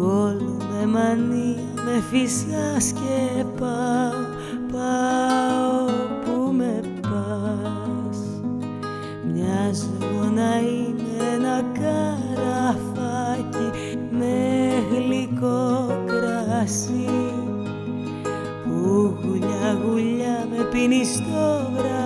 όλο με μανία με φυσάς και πάω, πάω που με πας. Μοιάζω να είναι ένα καραφάκι με γλυκό κρασί. Που γουλιά γουλιά με πίνει στο βραδάκι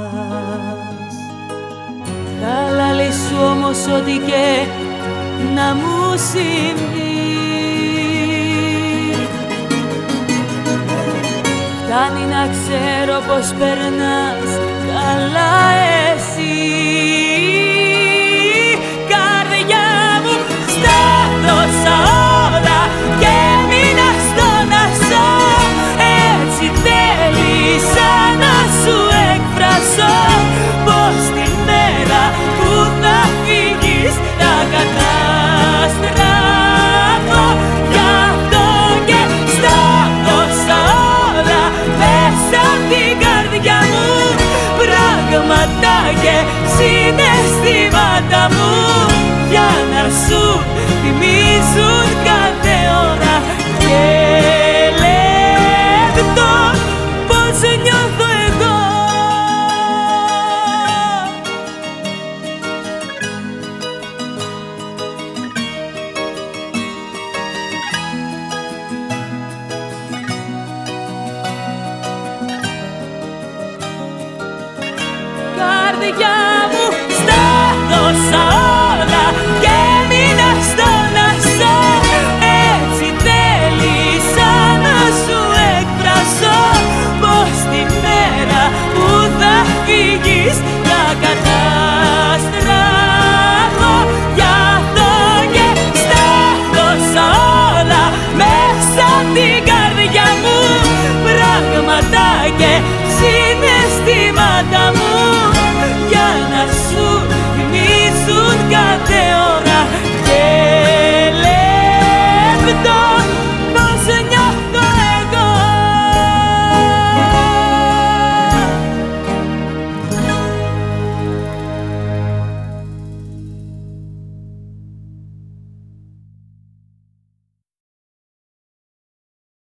όμως ό,τι και να μου συμβεί. Φτάνει να ξέρω πως περνάς καλά εσύ καρδιά